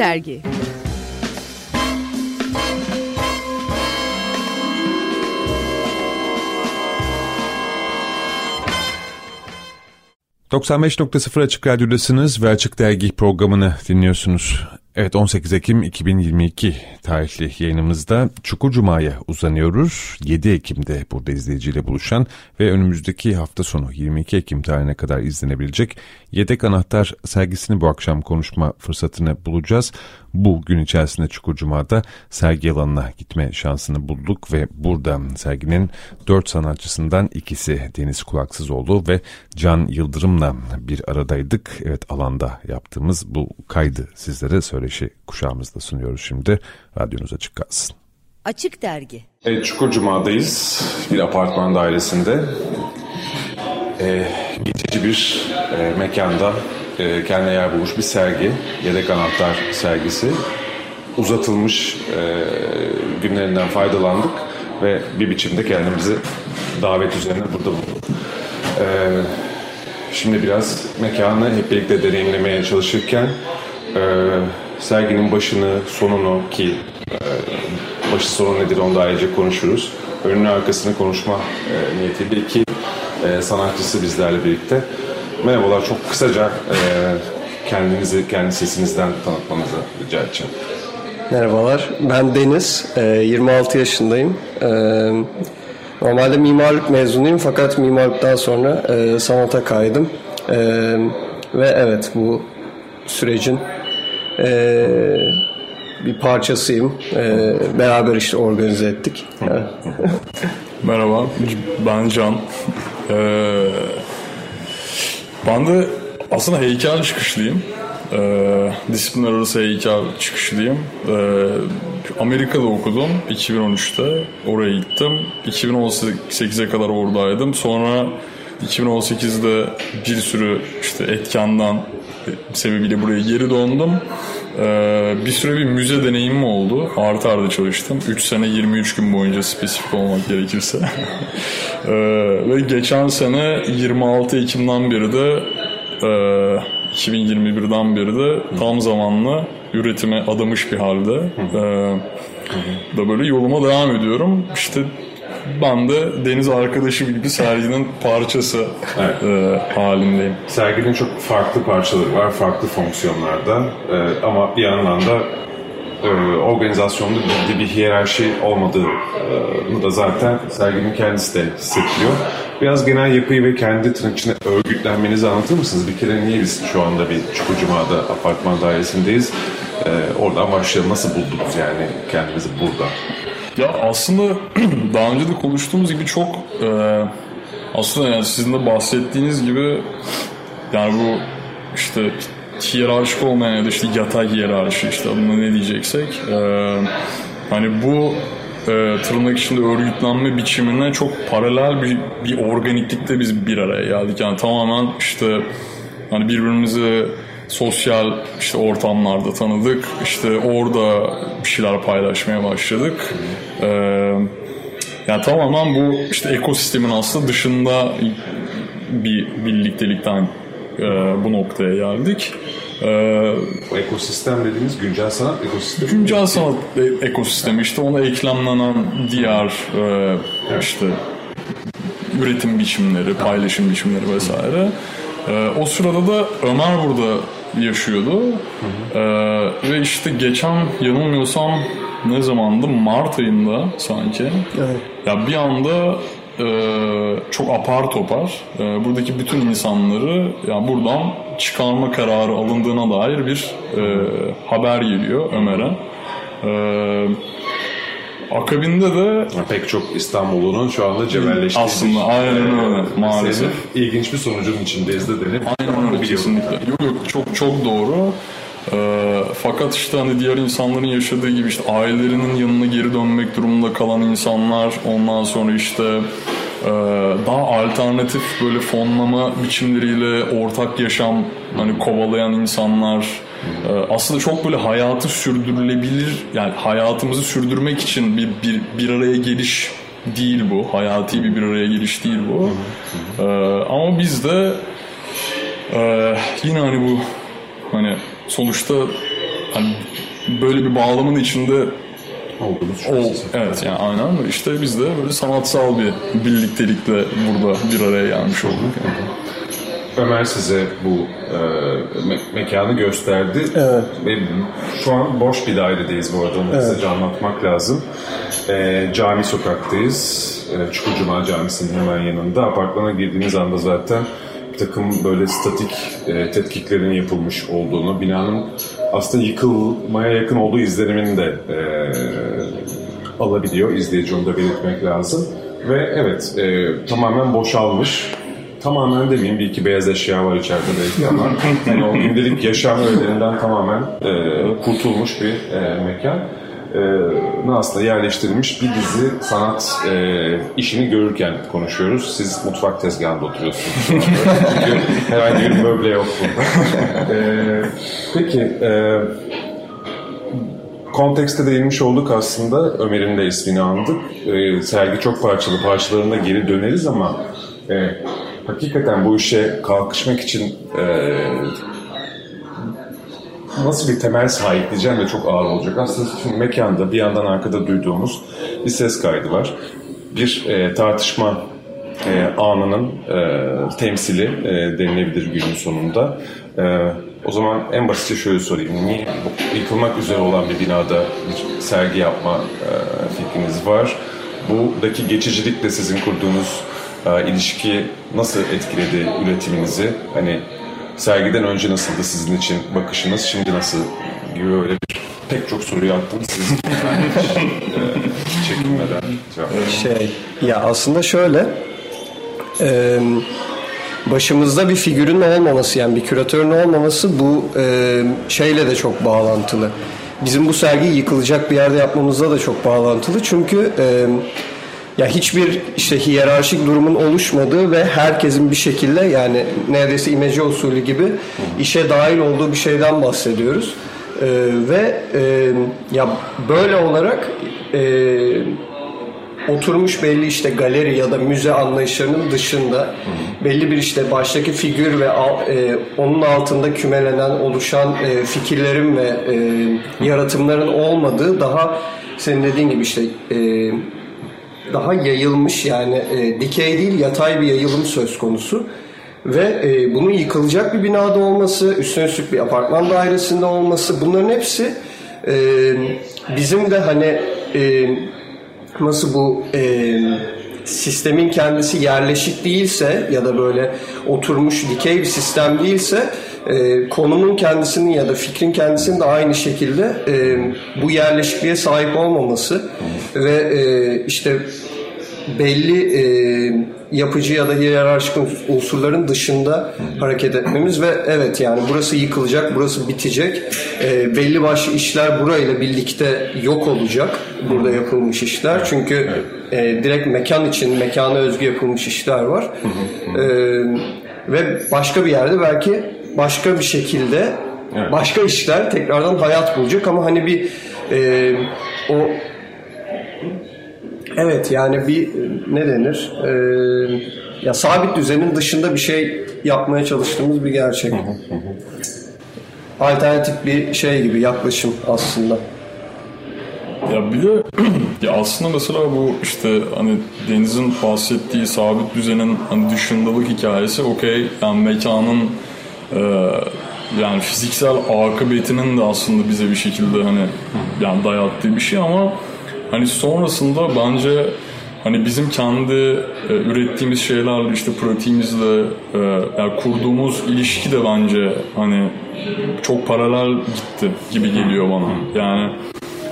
Dergi ...95.0 Açık Radyo'dasınız ve Açık Dergi programını dinliyorsunuz. Evet 18 Ekim 2022 tarihli yayınımızda Çukur Cuma'ya uzanıyoruz. 7 Ekim'de burada izleyiciyle buluşan ve önümüzdeki hafta sonu 22 Ekim tarihine kadar izlenebilecek Yedek Anahtar sergisini bu akşam konuşma fırsatını bulacağız. Bu gün içerisinde Çukur Cuma'da sergi alanına gitme şansını bulduk ve burada serginin dört sanatçısından ikisi Deniz Kulaksızoğlu ve Can Yıldırım'la bir aradaydık. Evet alanda yaptığımız bu kaydı sizlere söyleşi kuşağımızda sunuyoruz şimdi. Radyonuz açık kalsın. Açık Dergi Evet Çukur Cuma'dayız. Bir apartman dairesinde. Ee, geçici bir e, mekanda e, kendine yer bulmuş bir sergi. Yedek Anahtar sergisi. Uzatılmış e, günlerinden faydalandık ve bir biçimde kendimizi davet üzerine burada bulduk. E, şimdi biraz mekanı hep birlikte deneyimlemeye çalışırken e, serginin başını, sonunu ki e, başı sonu nedir onu da ayrıca konuşuruz. Önünü arkasını konuşma e, niyetiyle iki e, sanatçısı bizlerle birlikte. Merhabalar, çok kısaca e, kendinizi kendi sesinizden tanıtmanızı rica edeceğim. Merhabalar, ben Deniz, e, 26 yaşındayım. E, normalde mimarlık mezunuyum fakat mimarlıktan sonra e, sanata kaydım. E, ve evet bu sürecin e, bir parçasıyım. E, beraber işte organize ettik. Merhaba, ben Can. Ee, ben de aslında heykel çıkışlıyım. Ee, disiplinler arası heykel çıkışlıyım. Ee, Amerika'da okudum 2013'te. Oraya gittim. 2018'e kadar oradaydım. Sonra 2018'de bir sürü işte etkenden sebebiyle buraya geri döndüm. Ee, bir süre bir müze deneyimim oldu. Artı arda çalıştım. 3 sene 23 gün boyunca spesifik olmak gerekirse. ee, ve geçen sene 26 Ekim'den beri de e, 2021'den beri de tam zamanlı üretime adamış bir halde. Ee, da böyle yoluma devam ediyorum. İşte ben de deniz arkadaşım gibi serginin parçası evet. e, halindeyim. Serginin çok farklı parçaları var, farklı fonksiyonlarda e, ama bir yandan da e, organizasyonda bir, bir hiyerarşi olmadığını da zaten serginin kendisi de hissettiriyor. Biraz genel yapıyı ve kendi tırnak içinde örgütlenmenizi anlatır mısınız? Bir kere niye biz şu anda bir Çukurcuma'da apartman dairesindeyiz? E, oradan başlayalım. Nasıl buldunuz yani kendinizi burada? Ya aslında daha önce de konuştuğumuz gibi çok e, aslında yani sizin de bahsettiğiniz gibi yani bu işte hiyerarşik olmayan ya da işte yatay hiyerarşi işte adına ne diyeceksek e, hani bu e, tırnak içinde örgütlenme biçimine çok paralel bir, bir organiklikte biz bir araya geldik. Yani tamamen işte hani birbirimizi sosyal işte ortamlarda tanıdık. İşte orada bir şeyler paylaşmaya başladık. Ee, yani tamamen bu işte ekosistemin aslında dışında bir birliktelikten e, bu noktaya geldik. Ee, o ekosistem dediğimiz güncel sanat ekosistemi. Güncel sanat ekosistemi işte ona eklemlenen diğer e, işte üretim biçimleri, paylaşım biçimleri vesaire. E, o sırada da Ömer burada yaşıyordu. Hı hı. Ee, ve işte geçen yanılmıyorsam ne zamandı? Mart ayında sanki. Evet. Ya bir anda e, çok apar topar e, buradaki bütün insanları ya buradan çıkarma kararı alındığına dair bir e, haber geliyor Ömer'e. E, Akabinde de pek çok İstanbul'un şu anda cebelleştiği aslında aynen öyle maalesef. ilginç bir sonucun içindeyiz de denip. Aynen öyle kesinlikle. Yok yok çok çok doğru. Ee, fakat işte hani diğer insanların yaşadığı gibi işte ailelerinin yanına geri dönmek durumunda kalan insanlar ondan sonra işte e, daha alternatif böyle fonlama biçimleriyle ortak yaşam hani kovalayan insanlar aslında çok böyle hayatı sürdürülebilir yani hayatımızı sürdürmek için bir, bir, bir araya geliş değil bu. Hayati bir bir araya geliş değil bu. Ee, ama biz de e, yine hani bu hani sonuçta hani böyle bir bağlamın içinde Olduğunuz o evet yani aynen işte biz de böyle sanatsal bir birliktelikle burada bir araya gelmiş olduk. Yani. Ömer size bu e, me- mekanı gösterdi. Evet. Ve şu an boş bir dairedeyiz bu arada. Onu kısaca anlatmak lazım. E, cami sokaktayız. E, Çukurcuma Camisi'nin hemen yanında. Apartmana girdiğiniz anda zaten bir takım böyle statik e, tetkiklerin yapılmış olduğunu, binanın aslında yıkılmaya yakın olduğu izlenimini de e, alabiliyor. İzleyici onu da belirtmek lazım. Ve evet e, tamamen boşalmış. Tamamen demeyeyim bir iki beyaz eşya var içeride belki ama hani o gündelik yaşam öğelerinden tamamen e, kurtulmuş bir e, mekan. E, aslında yerleştirilmiş bir dizi sanat e, işini görürken konuşuyoruz. Siz mutfak tezgahında oturuyorsunuz. Çünkü herhangi bir möble yok burada. E, peki e, kontekste değinmiş olduk aslında. Ömer'in de ismini andık. Ee, sergi çok parçalı. Parçalarına geri döneriz ama e, hakikaten bu işe kalkışmak için e, nasıl bir temel sahip diyeceğim de çok ağır olacak. Aslında şimdi mekanda bir yandan arkada duyduğumuz bir ses kaydı var. Bir e, tartışma e, anının e, temsili e, denilebilir günün sonunda. E, o zaman en basitçe şöyle sorayım. Niye yıkılmak üzere olan bir binada bir sergi yapma e, fikriniz var? Buradaki geçicilikle sizin kurduğunuz e, ilişki nasıl etkiledi üretiminizi? Hani sergiden önce nasıldı sizin için bakışınız, şimdi nasıl gibi böyle bir pek çok soruyu attım siz yani hiç, e, çekinmeden cevap. Şey, ya aslında şöyle, e, başımızda bir figürün olmaması yani bir küratörün olmaması bu e, şeyle de çok bağlantılı. Bizim bu sergiyi yıkılacak bir yerde yapmamızla da çok bağlantılı. Çünkü e, ya hiçbir işte hiyerarşik durumun oluşmadığı ve herkesin bir şekilde yani neredeyse imece usulü gibi işe dahil olduğu bir şeyden bahsediyoruz. E, ve e, ya böyle olarak e, oturmuş belli işte galeri ya da müze anlayışlarının dışında belli bir işte baştaki figür ve al- e, onun altında kümelenen oluşan e, fikirlerin ve e, yaratımların olmadığı daha senin dediğin gibi işte e, daha yayılmış yani e, dikey değil yatay bir yayılım söz konusu. Ve e, bunun yıkılacak bir binada olması, üstüne üstlük bir apartman dairesinde olması bunların hepsi e, bizim de hani e, nasıl bu e, sistemin kendisi yerleşik değilse ya da böyle oturmuş dikey bir sistem değilse e, konumun kendisinin ya da fikrin kendisinin de aynı şekilde e, bu yerleşikliğe sahip olmaması ve e, işte belli e, yapıcı ya da hiyerarşik unsurların dışında hareket etmemiz ve evet yani burası yıkılacak, burası bitecek. E, belli başlı işler burayla birlikte yok olacak. Burada yapılmış işler. Çünkü e, direkt mekan için mekana özgü yapılmış işler var. E, ve başka bir yerde belki başka bir şekilde başka işler tekrardan hayat bulacak ama hani bir e, o Evet yani bir ne denir? Ee, ya sabit düzenin dışında bir şey yapmaya çalıştığımız bir gerçek. Alternatif bir şey gibi yaklaşım aslında. Ya bir de ya aslında mesela bu işte hani Deniz'in bahsettiği sabit düzenin hani dışındalık hikayesi okey yani mekanın e, yani fiziksel akıbetinin de aslında bize bir şekilde hani yani dayattığı bir şey ama hani sonrasında bence hani bizim kendi e, ürettiğimiz şeylerle işte pratiğimizle e, yani kurduğumuz ilişki de bence hani çok paralel gitti gibi geliyor bana. Yani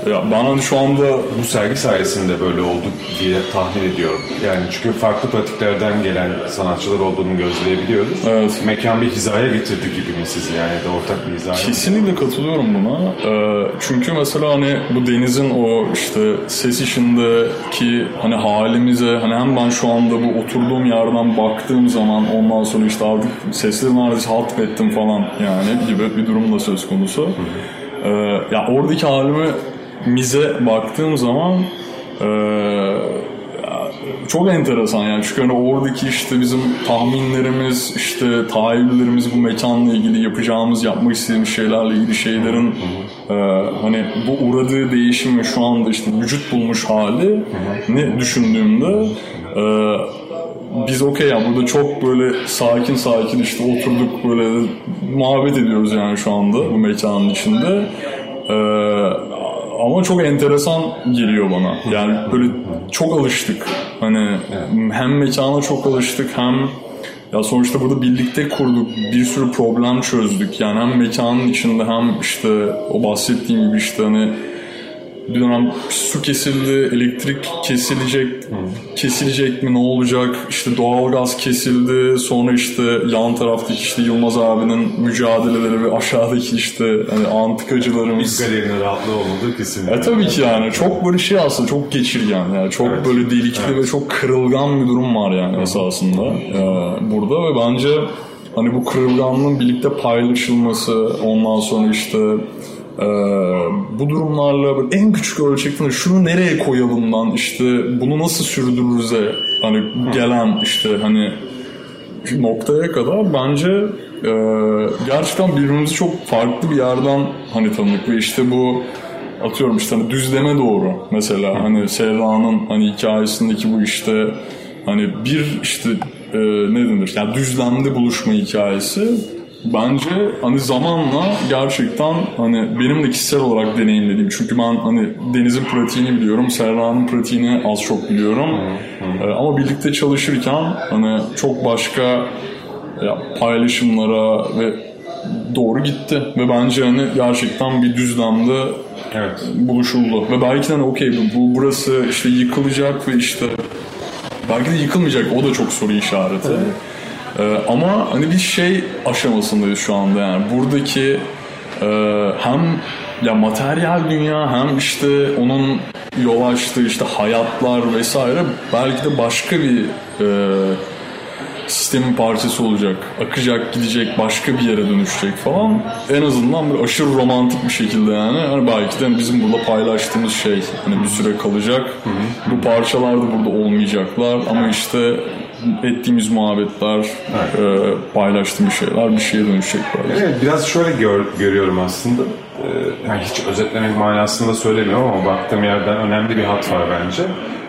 ya hani şu anda Bu sergi sayesinde böyle oldu diye tahmin ediyorum. Yani çünkü farklı pratiklerden gelen sanatçılar olduğunu gözleyebiliyoruz. Evet. Mekan bir hizaya getirdi gibi mi sizi yani ya da ortak bir hizaya? Kesinlikle katılıyorum buna. Ee, çünkü mesela hani bu denizin o işte ses işindeki hani halimize hani hem ben şu anda bu oturduğum yerden baktığım zaman ondan sonra işte artık sesleri neredeyse hatmettim falan yani gibi bir durum da söz konusu. Ee, ya oradaki halime mize baktığım zaman e, çok enteresan yani. Çünkü hani oradaki işte bizim tahminlerimiz işte tahayyüllerimiz bu mekanla ilgili yapacağımız yapmak istediğimiz şeylerle ilgili şeylerin e, hani bu uğradığı değişim ve şu anda işte vücut bulmuş hali ne düşündüğümde e, biz okey yani burada çok böyle sakin sakin işte oturduk böyle muhabbet ediyoruz yani şu anda bu mekanın içinde. Ee, ama çok enteresan geliyor bana. Yani böyle çok alıştık. Hani hem mekana çok alıştık hem ya sonuçta burada birlikte kurduk. Bir sürü problem çözdük. Yani hem mekanın içinde hem işte o bahsettiğim gibi işte hani dönem su kesildi, elektrik kesilecek, kesilecek mi ne olacak? İşte doğalgaz kesildi. Sonra işte yan taraftaki işte Yılmaz abinin mücadeleleri ve aşağıdaki işte hani antikacılarımız. Galerinin rahatlığı olmadığı kesinlikle. E tabii ki yani çok böyle şey aslında çok geçirgen yani çok Evet. böyle delikli Evet. ve çok kırılgan bir durum var yani esasında e, burada ve bence hani bu kırılganlığın birlikte paylaşılması ondan sonra işte e, bu durumlarla en küçük ölçekten şunu nereye koyalımdan işte bunu nasıl sürdürürüze hani gelen işte hani noktaya kadar bence e, gerçekten birbirimizi çok farklı bir yerden hani tanıdık ve işte bu atıyorum işte hani düzleme doğru. Mesela hani Serra'nın hani hikayesindeki bu işte hani bir işte e, ne denir? Yani düzlemde buluşma hikayesi bence hani zamanla gerçekten hani benim de kişisel olarak deneyimlediğim çünkü ben hani Deniz'in pratiğini biliyorum Serra'nın pratiğini az çok biliyorum. E, ama birlikte çalışırken hani çok başka ya, paylaşımlara ve doğru gitti. Ve bence hani gerçekten bir düzlemde Evet. buluşuldu. Ve belki de hani okey bu, bu burası işte yıkılacak ve işte belki de yıkılmayacak. O da çok soru işareti. Ee, ama hani bir şey aşamasındayız şu anda yani. Buradaki e, hem ya materyal dünya hem işte onun yol açtığı işte hayatlar vesaire belki de başka bir e, sistemin parçası olacak. Akacak, gidecek, başka bir yere dönüşecek falan. En azından bir aşırı romantik bir şekilde yani. Hani belki de bizim burada paylaştığımız şey hani bir süre kalacak. Bu parçalar da burada olmayacaklar ama işte ettiğimiz muhabbetler, e, paylaştığımız şeyler bir şeye dönüşecek böyle. Evet, biraz şöyle gör- görüyorum aslında. Ee, yani hiç özetlemek manasında söylemiyorum ama baktığım yerden önemli bir hat var bence.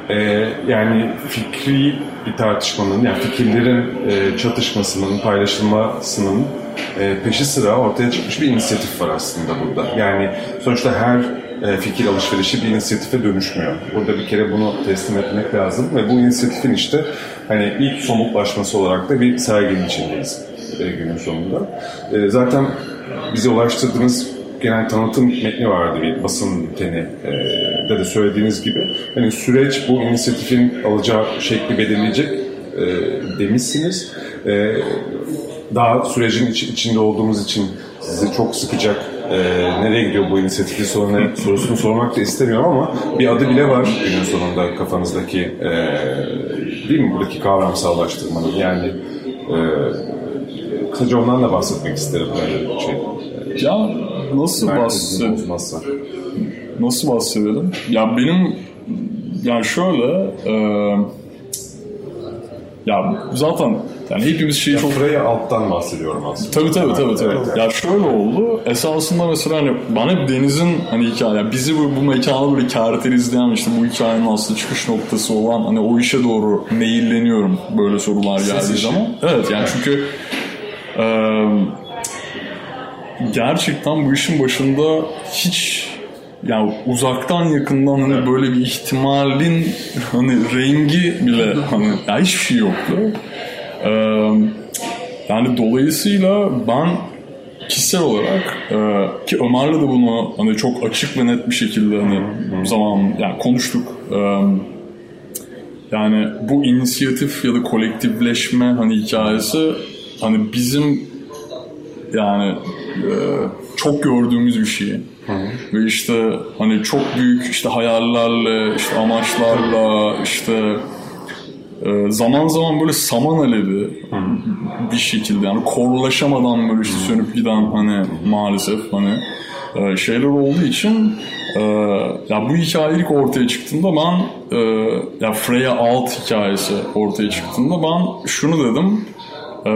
Ee, yani fikri bir tartışmanın, yani fikirlerin e, çatışmasının, paylaşılmasının e, peşi sıra ortaya çıkmış bir inisiyatif var aslında burada. Yani sonuçta her e, fikir alışverişi bir inisiyatife dönüşmüyor. Burada bir kere bunu teslim etmek lazım ve bu inisiyatifin işte hani ilk somutlaşması olarak da bir serginin içindeyiz e, günün sonunda. E, zaten bize ulaştırdığınız genel tanıtım metni vardı bir basın bülteni e, de de söylediğiniz gibi. Hani süreç bu inisiyatifin alacağı şekli belirleyecek e, demişsiniz. E, daha sürecin iç- içinde olduğumuz için sizi çok sıkacak e, nereye gidiyor bu inisiyatifin sorunu, sorusunu sormak da istemiyorum ama bir adı bile var günün sonunda kafanızdaki e, değil mi buradaki kavramsallaştırmanın yani e, kısaca ondan da bahsetmek isterim şey. Ya nasıl bozmazsa. Nasıl bahsedelim? Ya benim yani şöyle e, ya zaten yani hepimiz şeyi çok Burayı alttan bahsediyorum aslında. Tabii tabii tabii tabii. Evet. Ya şöyle oldu. Esasında mesela hani bana hep Deniz'in hani hikaye, yani bizi bu, bu mekana böyle karakterizleyen işte bu hikayenin aslında çıkış noktası olan hani o işe doğru meyilleniyorum böyle sorular geldiği zaman. Evet yani çünkü eee, gerçekten bu işin başında hiç yani uzaktan yakından hani böyle bir ihtimalin hani rengi bile hani ya hiçbir şey yoktu. Eee, yani dolayısıyla ben kişisel olarak e, ki Ömer'le de bunu hani çok açık ve net bir şekilde hani zaman yani konuştuk. E, yani bu inisiyatif ya da kolektifleşme hani hikayesi hani bizim yani e, çok gördüğümüz bir şey. Ve işte hani çok büyük işte hayallerle, işte amaçlarla, işte e, zaman zaman böyle saman alevi bir şekilde yani korlaşamadan böyle işte sönüp giden hani maalesef hani e, şeyler olduğu için e, ya bu hikaye ilk ortaya çıktığında ben e, ya Freya Alt hikayesi ortaya çıktığında ben şunu dedim e,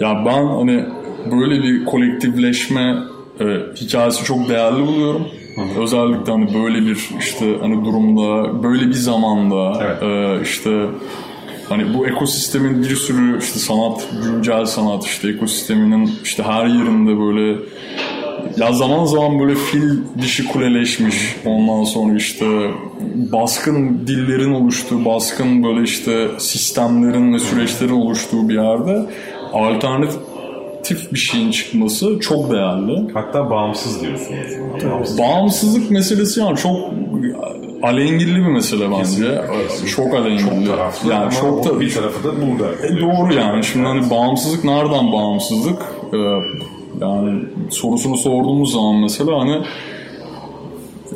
ya ben hani böyle bir kolektifleşme e, hikayesi çok değerli buluyorum. Özellikle hani böyle bir işte hani durumda, böyle bir zamanda Evet. e, işte hani bu ekosistemin bir sürü işte sanat, güncel sanat işte ekosisteminin işte her yerinde böyle ya zaman zaman böyle fil dişi kuleleşmiş ondan sonra işte baskın dillerin oluştuğu, baskın böyle işte sistemlerin ve süreçlerin oluştuğu bir yerde alternatif bir şeyin çıkması çok değerli. Hatta bağımsız diyorsunuz. Bağımsız. Bağımsızlık meselesi yani çok alengirli bir mesele bence. Kesinlikle, kesinlikle. Çok alengirli. Çok taraflı yani ama çok da bir tarafı da burada. E, doğru yani. Şimdi hani bağımsızlık nereden bağımsızlık? Ee, yani sorusunu sorduğumuz zaman mesela hani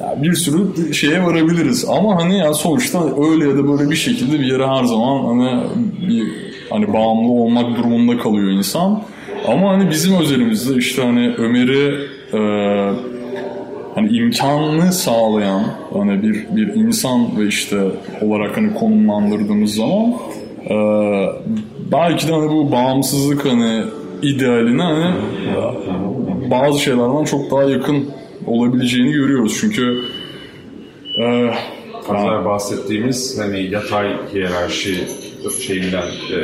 ya bir sürü şeye varabiliriz ama hani ya sonuçta öyle ya da böyle bir şekilde bir yere her zaman hani bir hani bağımlı olmak durumunda kalıyor insan. Ama hani bizim özelimizde işte hani Ömer'i e, hani imkanını sağlayan hani bir bir insan ve işte olarak hani konumlandırdığımız zaman e, belki de hani bu bağımsızlık hani idealine hani bazı şeylerden çok daha yakın olabileceğini görüyoruz. Çünkü e, Fazla bahsettiğimiz hani yatay hiyerarşi şeyinden, e,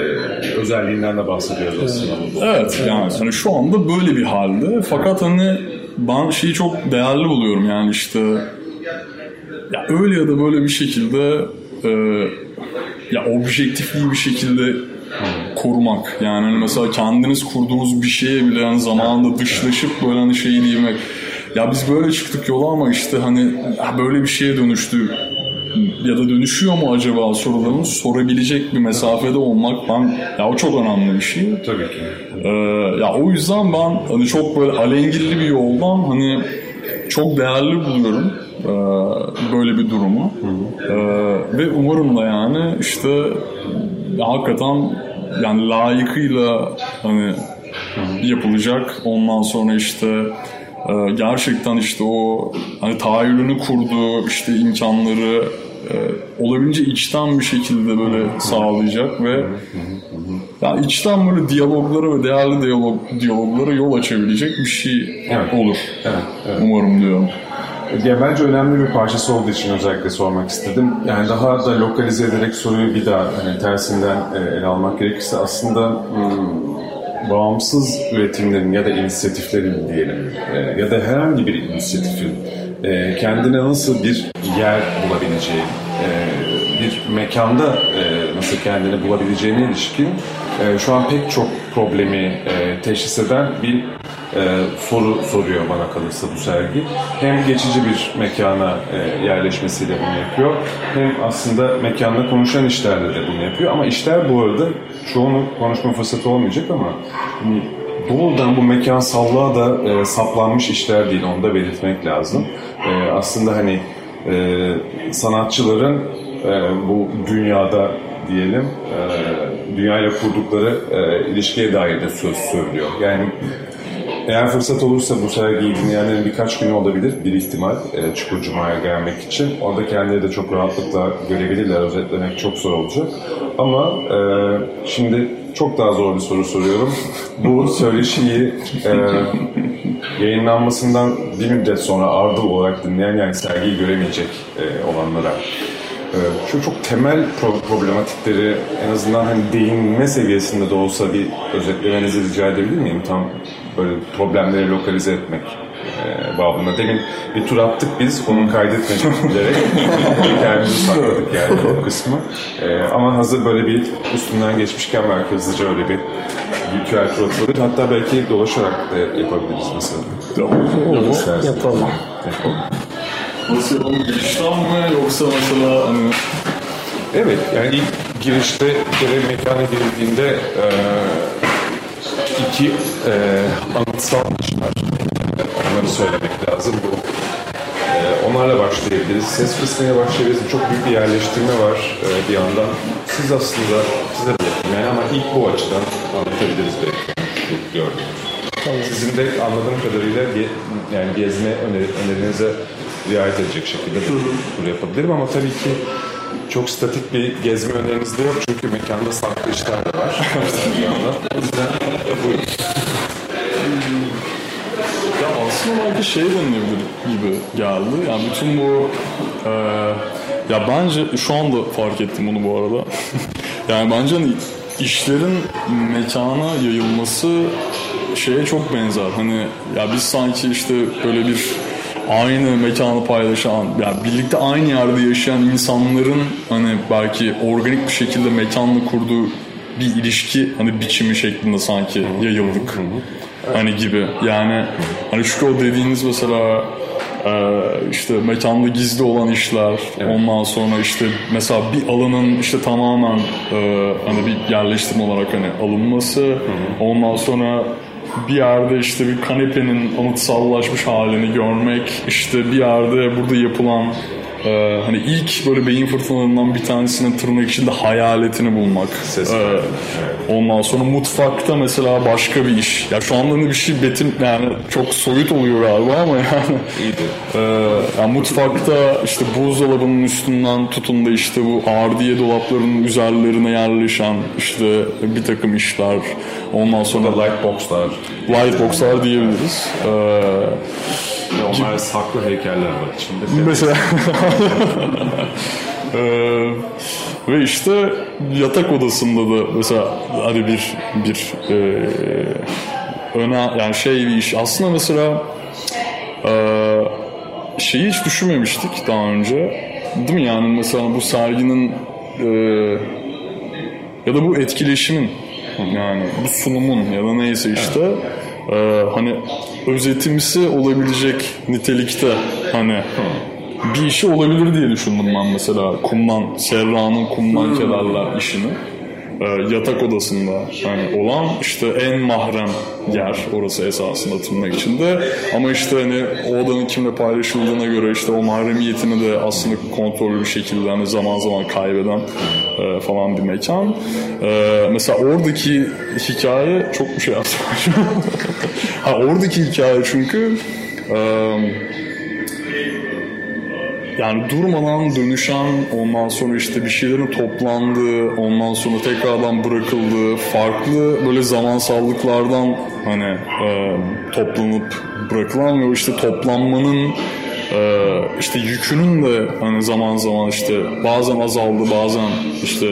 özelliğinden de bahsediyoruz aslında. Evet yani hani şu anda böyle bir halde. Fakat hani ben şeyi çok değerli buluyorum yani işte ya öyle ya da böyle bir şekilde e, ya objektifliği bir şekilde korumak. Yani hani mesela kendiniz kurduğunuz bir şeye bile yani zamanında dışlaşıp böyle hani şey diyemek ya biz böyle çıktık yola ama işte hani ha böyle bir şeye dönüştü ya da dönüşüyor mu acaba sorularını sorabilecek bir mesafede olmak ben ya o çok önemli bir şey. Tabii ki. Ee, ya o yüzden ben hani çok böyle alengirli bir yoldan hani çok değerli buluyorum e, böyle bir durumu. E, ve umarım da yani işte ya hakikaten yani layıkıyla hani yapılacak. Ondan sonra işte e, gerçekten işte o hani tahayyülünü kurduğu işte imkanları e, olabildiğince içten bir şekilde böyle sağlayacak ve yani içten böyle diyaloglara ve değerli diyalog, diyaloglara yol açabilecek bir şey Evet. olur. Evet, evet. Umarım diyorum. Ya bence önemli bir parçası olduğu için özellikle sormak istedim. Yani daha da lokalize ederek soruyu bir daha hani tersinden e, ele almak gerekirse aslında hmm, bağımsız üretimlerin ya da inisiyatiflerin diyelim e, ya da herhangi bir inisiyatifin e, kendine nasıl bir yer bulabileceği, e, bir mekanda e, nasıl kendini bulabileceğine ilişkin e, şu an pek çok problemi e, teşhis eden bir e, soru soruyor bana kalırsa bu sergi. Hem geçici bir mekana e, yerleşmesiyle bunu yapıyor, hem aslında mekanda konuşan işlerle de bunu yapıyor. Ama işler bu arada çoğunu konuşma fırsatı olmayacak ama hani doğrudan bu mekansallığa da e, saplanmış işler değil, onu da belirtmek lazım. E, aslında hani e, sanatçıların e, bu dünyada diyelim e, dünyayla kurdukları e, ilişkiye dair de söz söylüyor. Yani eğer fırsat olursa bu sergiyi dinleyenlerin birkaç günü olabilir bir ihtimal e, Çukur Cuma'ya gelmek için. Orada kendileri de çok rahatlıkla görebilirler. Özetlemek çok zor olacak. Ama e, şimdi çok daha zor bir soru soruyorum. Bu söyleşiyi e, yayınlanmasından bir müddet sonra ardıl olarak dinleyen yani sergiyi göremeyecek e, olanlara şu çok temel pro- problematikleri en azından hani değinme seviyesinde de olsa bir özetlemenizi rica edebilir miyim? Tam böyle problemleri lokalize etmek e, babında. Demin bir tur attık biz, onu kaydetmedik bilerek. Kendimizi sakladık yani o kısmı. E, ama hazır böyle bir üstünden geçmişken belki hızlıca öyle bir ritüel tur atılabilir. Hatta belki dolaşarak da yapabiliriz mesela. İstersen. yapalım. Nasıl yapalım? Girişten mi yoksa mesela hani Evet, yani ilk girişte kere mekana girildiğinde e, iki e, anıtsal iş var. Onları söylemek lazım. Bu e, onlarla başlayabiliriz. Ses kısmına başlayabiliriz. Çok büyük bir yerleştirme var e, bir yandan. Siz aslında size bırakın yani ama ilk bu açıdan anlatabiliriz belki. Gördüğünüz. Sizin de anladığım kadarıyla ge- yani gezme öneri, önerinize riayet edecek şekilde de tur yapabilirim ama tabii ki çok statik bir gezme öneriniz de yok çünkü mekanda farklı işler de var. bir o yüzden buyurun. Ya aslında belki şey denilebilir gibi geldi. Yani bütün bu e, ya bence şu anda fark ettim bunu bu arada. yani bence hani işlerin mekana yayılması şeye çok benzer. Hani ya biz sanki işte böyle bir aynı mekanı paylaşan, yani birlikte aynı yerde yaşayan insanların hani belki organik bir şekilde mekanla kurduğu bir ilişki hani biçimi şeklinde sanki yayıldık. Hani gibi. Yani hani çünkü o dediğiniz mesela e, işte mekanda gizli olan işler ondan sonra işte mesela bir alanın işte tamamen e, hani bir yerleştirme olarak hani alınması ondan sonra bir yerde işte bir kanepenin anıtsallaşmış halini görmek işte bir yerde burada yapılan e, hani ilk böyle beyin fırtınalarından bir tanesinin tırnak içinde hayaletini bulmak. Ses. E, Ondan sonra mutfakta mesela başka bir iş. Ya şu anda hani bir şey betim yani çok soyut oluyor galiba ama yani. İyiydi. Ee, yani mutfakta işte buzdolabının üstünden tutun da işte bu ardiye dolaplarının üzerlerine yerleşen işte bir takım işler. Ondan sonra Burada light boxlar, lightboxlar diyebiliriz. Ee, ve onlar saklı heykeller var içinde. Mesela. Ee, ve işte yatak odasında da mesela hani bir bir e, öne yani şey bir iş. Aslında mesela e, şeyi hiç düşünmemiştik daha önce. Değil mi? Yani mesela bu serginin e, ya da bu etkileşimin yani bu sunumun ya da neyse işte e, hani özetimsi olabilecek nitelikte hani bir işi olabilir diye düşündüm ben mesela kumdan Serra'nın kumdan kederler işini E, yatak odasında hani olan işte en mahrem yer orası esasında tırnak içinde ama işte hani o odanın kimle paylaşıldığına göre işte o mahremiyetini de aslında kontrollü bir şekilde hani zaman zaman kaybeden e, falan bir mekan. E, mesela oradaki hikaye çok bir şey yaptım. ha, oradaki hikaye çünkü e, yani durmadan dönüşen ondan sonra işte bir şeylerin toplandığı ondan sonra tekrardan bırakıldığı farklı böyle zamansallıklardan hani e, toplanıp bırakılan ve işte toplanmanın işte yükünün de hani zaman zaman işte bazen azaldı bazen işte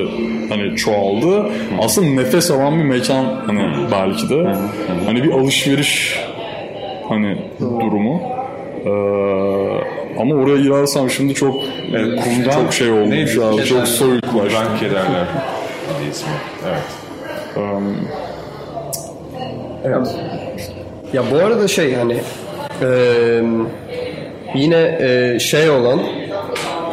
hani çoğaldı. Aslında nefes alan bir mekan hani belki de hani bir alışveriş hani durumu. Ee, ama oraya girersem şimdi çok kumdan çok şey olmuş neydi? abi. Çok soyutlaştı. Kumdan kederler ismi. Evet. Evet. Ya bu arada şey hani e, yine e, şey olan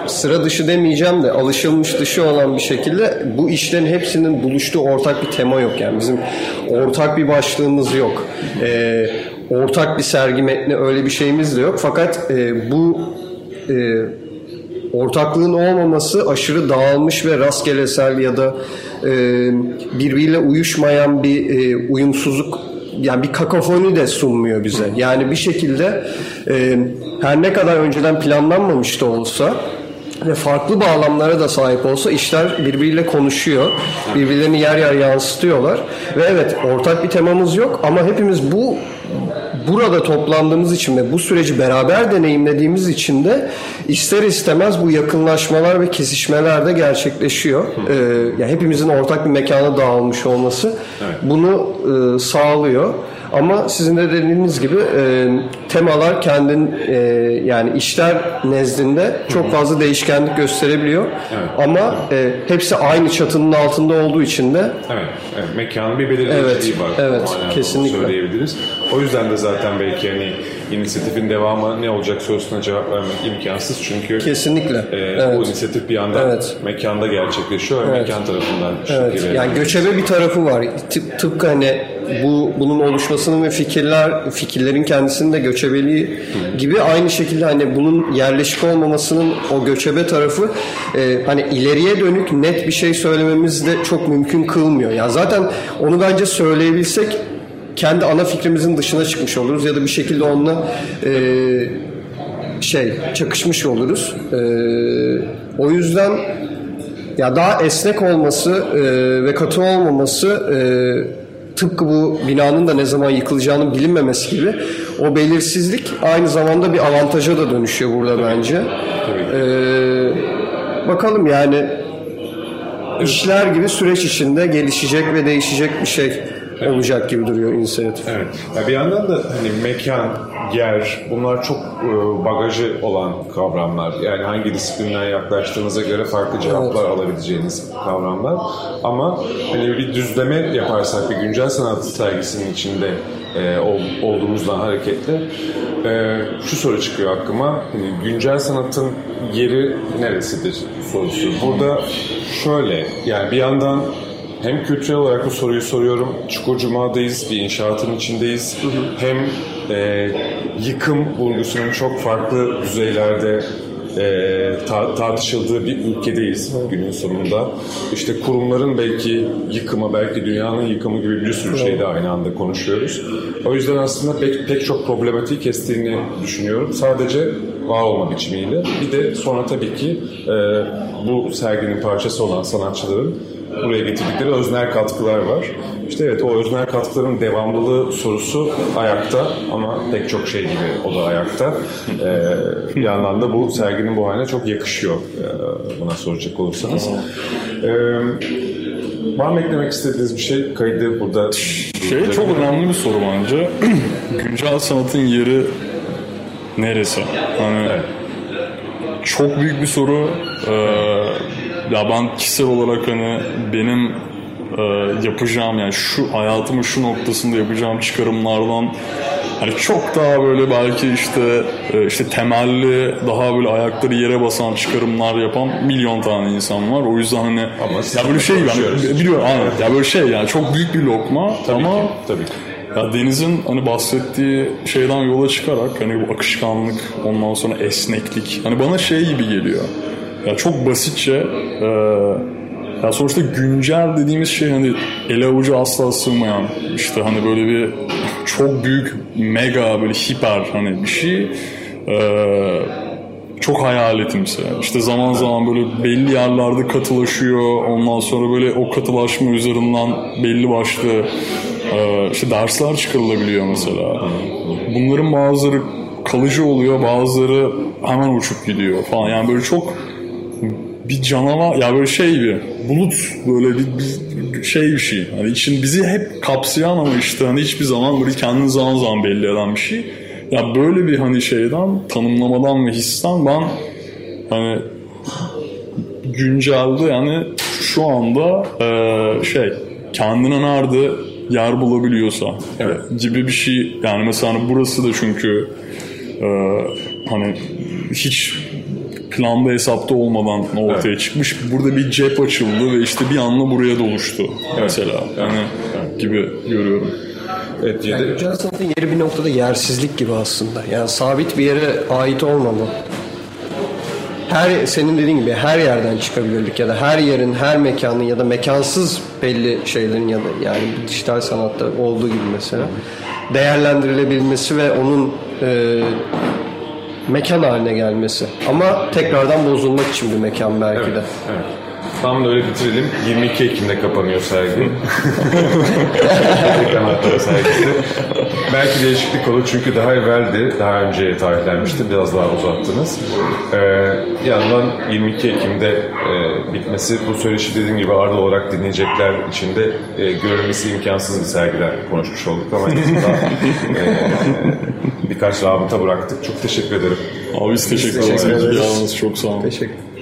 sıra dışı demeyeceğim de alışılmış dışı olan bir şekilde bu işlerin hepsinin buluştuğu ortak bir tema yok yani bizim ortak bir başlığımız yok. E, ortak bir sergi metni öyle bir şeyimiz de yok. Fakat e, bu e, ortaklığın olmaması aşırı dağılmış ve rastgelesel ya da e, birbiriyle uyuşmayan bir e, uyumsuzluk yani bir kakafoni de sunmuyor bize. Yani bir şekilde e, her ne kadar önceden planlanmamış da olsa ve farklı bağlamlara da sahip olsa işler birbiriyle konuşuyor. Birbirlerini yer yer yansıtıyorlar. Ve evet ortak bir temamız yok ama hepimiz bu burada toplandığımız için ve bu süreci beraber deneyimlediğimiz için de ister istemez bu yakınlaşmalar ve kesişmeler de gerçekleşiyor. Ee, yani hepimizin ortak bir mekana dağılmış olması bunu e, sağlıyor. Ama sizin de dediğiniz gibi e, temalar kendin e, yani işler nezdinde çok fazla değişkenlik gösterebiliyor. Ama e, hepsi aynı çatının altında olduğu için de Evet, evet mekanın bir belirleyiciliği Evet, var. evet, O manada kesinlikle. Söyleyebiliriz. O yüzden de zaten belki hani inisiyatifin devamı ne olacak sorusuna cevap vermek imkansız çünkü kesinlikle. e, evet. bu inisiyatif bir yandan Evet. mekanda gerçekleşiyor ve mekan tarafından Evet, yani göçebe bir tarafı var. Tıp, tıpkı hani bu bunun oluşmasının ve fikirler fikirlerin kendisinin de göçebeliği gibi aynı şekilde hani bunun yerleşik olmamasının o göçebe tarafı e, hani ileriye dönük net bir şey söylememiz de çok mümkün kılmıyor. Ya zaten onu bence söyleyebilsek kendi ana fikrimizin dışına çıkmış oluruz ya da bir şekilde onunla e, şey çakışmış oluruz. E, o yüzden ya daha esnek olması e, ve katı olmaması e, tıpkı bu binanın da ne zaman yıkılacağının bilinmemesi gibi o belirsizlik aynı zamanda bir avantaja da dönüşüyor burada bence. E, bakalım yani işler gibi süreç içinde gelişecek ve değişecek bir şey olacak gibi duruyor inisiyatif. Evet. Ya bir yandan da hani mekan, yer bunlar çok e, bagajı olan kavramlar. Yani hangi disiplinden yaklaştığınıza göre farklı cevaplar alabileceğiniz kavramlar. Ama hani bir düzleme yaparsak bir güncel sanat sergisinin içinde e, ol- olduğumuzdan hareketle e, şu soru çıkıyor aklıma. Hani güncel sanatın yeri neresidir sorusu. Burada şöyle yani bir yandan hem kültürel olarak bu soruyu soruyorum. Çukurcuma'dayız, bir inşaatın içindeyiz. Hem e, yıkım vurgusunun çok farklı düzeylerde e, ta- tartışıldığı bir ülkedeyiz günün sonunda. İşte kurumların belki yıkımı, belki dünyanın yıkımı gibi bir sürü şeyde aynı anda konuşuyoruz. O yüzden aslında pek, pek çok problematik kestiğini düşünüyorum. Sadece var olma biçimiyle. Bir de sonra tabii ki e, bu serginin parçası olan sanatçıların buraya getirdikleri öznel katkılar var. İşte evet o öznel katkıların devamlılığı sorusu ayakta ama pek çok şey gibi o da ayakta. Ee, bir yandan da bu serginin bu haline çok yakışıyor ee, buna soracak olursanız. Ee, var mı eklemek istediğiniz bir şey? Kaydı burada. Şey çok önemli bir soru bence. Güncel sanatın yeri neresi? Hani çok büyük bir soru. Ee, ya ben kişisel olarak hani benim e, yapacağım yani şu hayatımın şu noktasında yapacağım çıkarımlardan hani çok daha böyle belki işte e, işte temelli daha böyle ayakları yere basan çıkarımlar yapan milyon tane insan var. O yüzden hani Ama ya böyle şey yani biliyorum aynen. Ya böyle şey yani çok büyük bir lokma Tabii ama ki, tabii ki. ya Deniz'in hani bahsettiği şeyden yola çıkarak hani bu akışkanlık ondan sonra esneklik hani bana şey gibi geliyor. Ya çok basitçe e, ya sonuçta güncel dediğimiz şey hani ele avucu asla sığmayan işte hani böyle bir çok büyük mega böyle hiper hani bir şey e, çok hayaletimsi. İşte zaman zaman böyle belli yerlerde katılaşıyor. Ondan sonra böyle o katılaşma üzerinden belli başlı e, işte dersler çıkarılabiliyor mesela. Bunların bazıları kalıcı oluyor, bazıları hemen uçup gidiyor falan. Yani böyle çok bir canavar ya böyle şey bir bulut böyle bir, bir şey bir şey. Hani için bizi hep kapsayan ama işte hani hiçbir zaman böyle kendini zaman zaman belli eden bir şey. Ya böyle bir hani şeyden tanımlamadan ve histen ben hani güncelde yani şu anda e, şey kendine nerede yer bulabiliyorsa e, gibi bir şey yani mesela hani burası da çünkü e, hani hiç planda hesapta olmadan ortaya çıkmış. Burada bir cep açıldı ve işte bir anda buraya doluştu mesela. Yani gibi görüyorum. Evet, Yani güncel sanatın yeri bir noktada yersizlik gibi aslında. Yani sabit bir yere ait olmama. Her senin dediğin gibi her yerden çıkabilirdik ya da her yerin, her mekanın ya da mekansız belli şeylerin ya da yani dijital sanatta olduğu gibi mesela değerlendirilebilmesi ve onun e, mekan haline gelmesi. Ama tekrardan bozulmak için bir mekan belki de. Evet. Tam da öyle bitirelim. 22 Ekim'de kapanıyor sergi. Kanatları sergisi. Belki değişiklik olur çünkü daha evveldi, daha önce tarihlenmişti. Biraz daha uzattınız. Ee, yandan 22 Ekim'de e, bitmesi, bu söyleşi dediğim gibi ardı olarak dinleyecekler için de e, görülmesi imkansız bir sergiden konuşmuş olduk ama e, birkaç rabıta bıraktık. Çok teşekkür ederim. Abi biz teşekkür teşekkür ederiz. Yalnız çok sağ olun. Teşekkür